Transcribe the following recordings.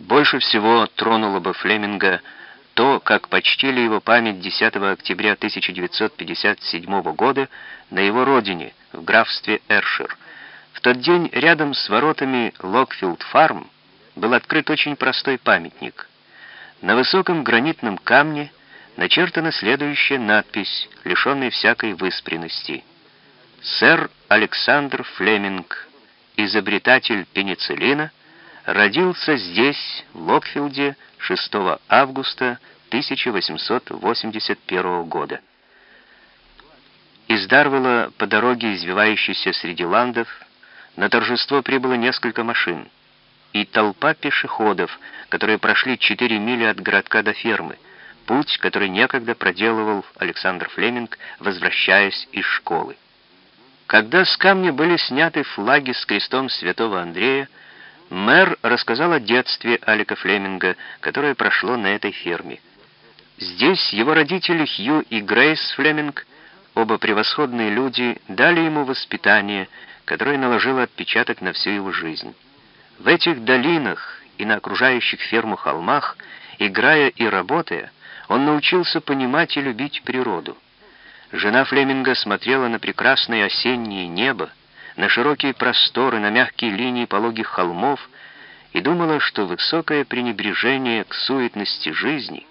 Больше всего тронуло бы Флеминга то, как почтили его память 10 октября 1957 года на его родине, в графстве Эршир. В тот день рядом с воротами Локфилд-фарм был открыт очень простой памятник. На высоком гранитном камне начертана следующая надпись, лишенная всякой выспренности. «Сэр Александр Флеминг, изобретатель пенициллина, родился здесь, в Локфилде, 6 августа 1881 года». Из Дарвелла по дороге, извивающейся среди ландов, на торжество прибыло несколько машин и толпа пешеходов, которые прошли 4 мили от городка до фермы, путь, который некогда проделывал Александр Флеминг, возвращаясь из школы. Когда с камня были сняты флаги с крестом святого Андрея, мэр рассказал о детстве Алика Флеминга, которое прошло на этой ферме. Здесь его родители Хью и Грейс Флеминг, оба превосходные люди, дали ему воспитание, которое наложило отпечаток на всю его жизнь. В этих долинах и на окружающих ферму холмах, играя и работая, он научился понимать и любить природу. Жена Флеминга смотрела на прекрасное осеннее небо, на широкие просторы, на мягкие линии пологих холмов и думала, что высокое пренебрежение к суетности жизни,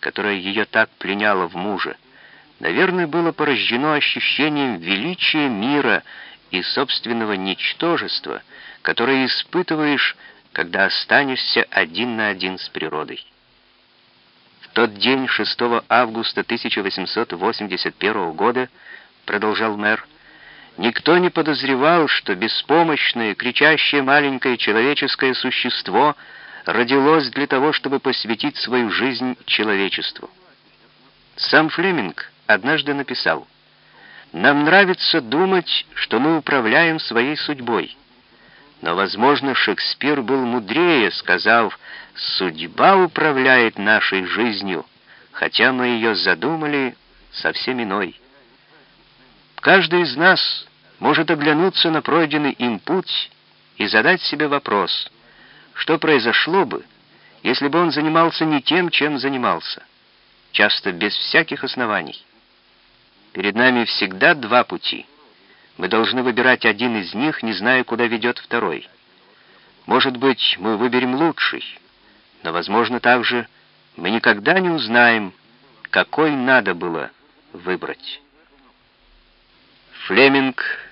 которое ее так пленяло в муже, наверное, было порождено ощущением величия мира и собственного ничтожества, которое испытываешь, когда останешься один на один с природой. В тот день, 6 августа 1881 года, продолжал мэр, никто не подозревал, что беспомощное, кричащее маленькое человеческое существо родилось для того, чтобы посвятить свою жизнь человечеству. Сам Флеминг однажды написал — нам нравится думать, что мы управляем своей судьбой. Но, возможно, Шекспир был мудрее, сказав, «Судьба управляет нашей жизнью, хотя мы ее задумали совсем иной». Каждый из нас может оглянуться на пройденный им путь и задать себе вопрос, что произошло бы, если бы он занимался не тем, чем занимался, часто без всяких оснований. Перед нами всегда два пути. Мы должны выбирать один из них, не зная, куда ведет второй. Может быть, мы выберем лучший, но, возможно, также мы никогда не узнаем, какой надо было выбрать. Флеминг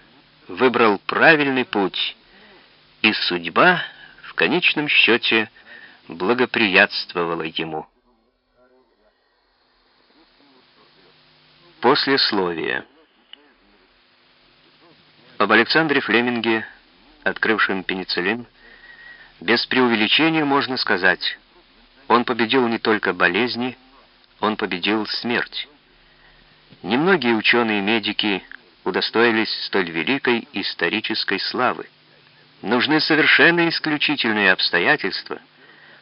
выбрал правильный путь, и судьба в конечном счете благоприятствовала ему. Послесловие. Об Александре Флеминге, открывшем пенициллин, без преувеличения можно сказать, он победил не только болезни, он победил смерть. Немногие ученые-медики удостоились столь великой исторической славы. Нужны совершенно исключительные обстоятельства,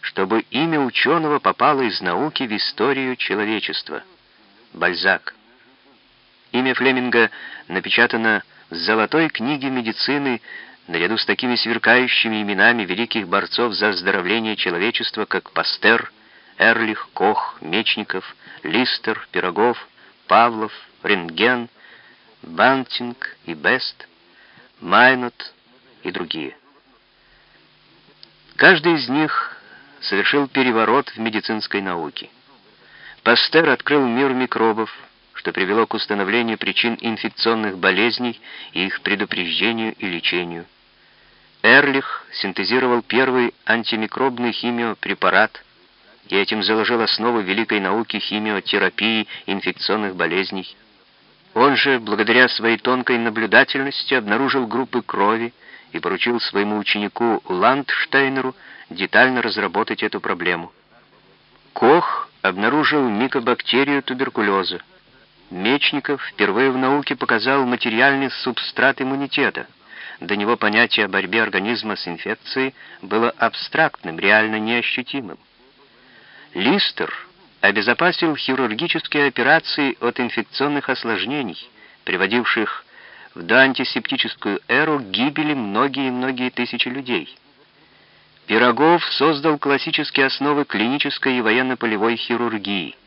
чтобы имя ученого попало из науки в историю человечества. Бальзак. Имя Флеминга напечатано в золотой книге медицины наряду с такими сверкающими именами великих борцов за оздоровление человечества, как Пастер, Эрлих, Кох, Мечников, Листер, Пирогов, Павлов, Рентген, Бантинг и Бест, Майнот и другие. Каждый из них совершил переворот в медицинской науке. Пастер открыл мир микробов, что привело к установлению причин инфекционных болезней и их предупреждению и лечению. Эрлих синтезировал первый антимикробный химиопрепарат и этим заложил основу великой науки химиотерапии инфекционных болезней. Он же, благодаря своей тонкой наблюдательности, обнаружил группы крови и поручил своему ученику Ландштейнеру детально разработать эту проблему. Кох обнаружил микобактерию туберкулеза. Мечников впервые в науке показал материальный субстрат иммунитета. До него понятие о борьбе организма с инфекцией было абстрактным, реально неощутимым. Листер обезопасил хирургические операции от инфекционных осложнений, приводивших в доантисептическую эру гибели многие-многие тысячи людей. Пирогов создал классические основы клинической и военно-полевой хирургии –